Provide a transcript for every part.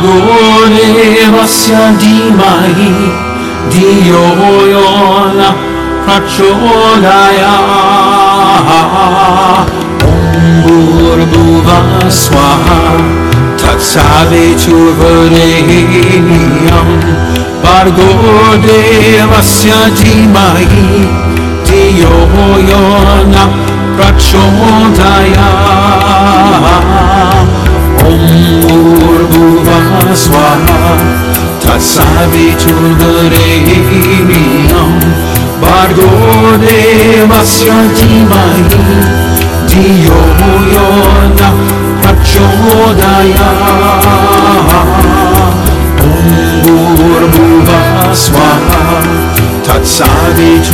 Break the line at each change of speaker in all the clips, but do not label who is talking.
Pardone ossia di mai, Dio iona facciolaia. Ombur buva swaha, tatsave turvaneiam, de vasya di mai, Dio iona facciolaia. قرب وحزوها تثبت الغريبيان برگرد مسرتی منی دیویانا حچودایا قرب وحزوها تثبت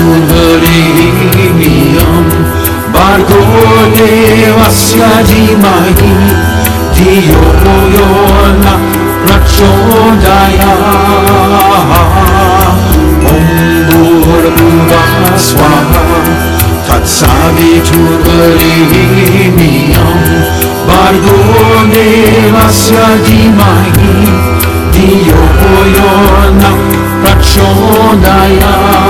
الغريبيان برگرد مسرتی منی 디오보요나 라초다야 옴부르부가 스와하 갓사비 두글리니엄 바르도네 라스야디마이 디오보요나 라초다야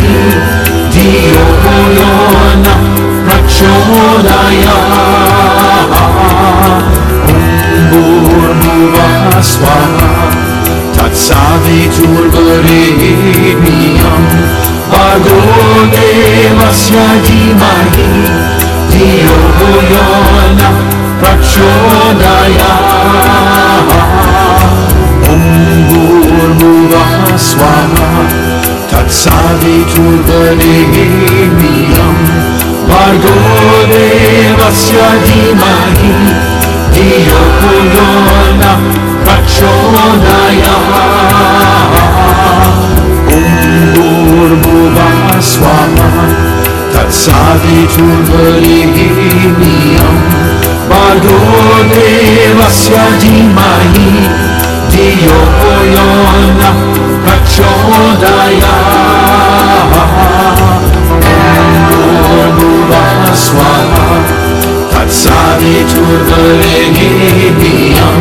स्याधिमहि धियो यो न प्रक्षोदयाः ॐ भूर्भुवः स्वाहा तत्सावितुर्वरेणीयं भर्गो देवस्य धीमहि धियो यो न प्रक्षोदयाः Sabitur volemiam Bardone vasya dimai Dio yona prachodaya Onura swaha Tatsabitur volemiam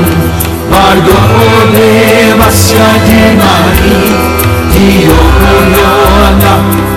Bardone vasya dimai Dio yona prachodaya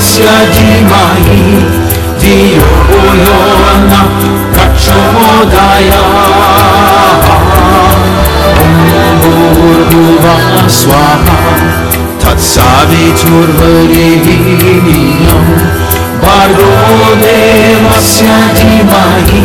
अस्य जीवागी जीवनं कक्षुबोधाया स्वाहा तत्सादे चूर्वी भर्गोदेवस्य जीवागी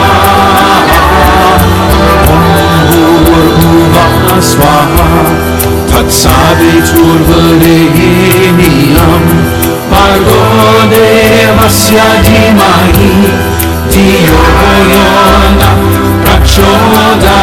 curvă de inimiam, pagode masia di mai, di o praciodai.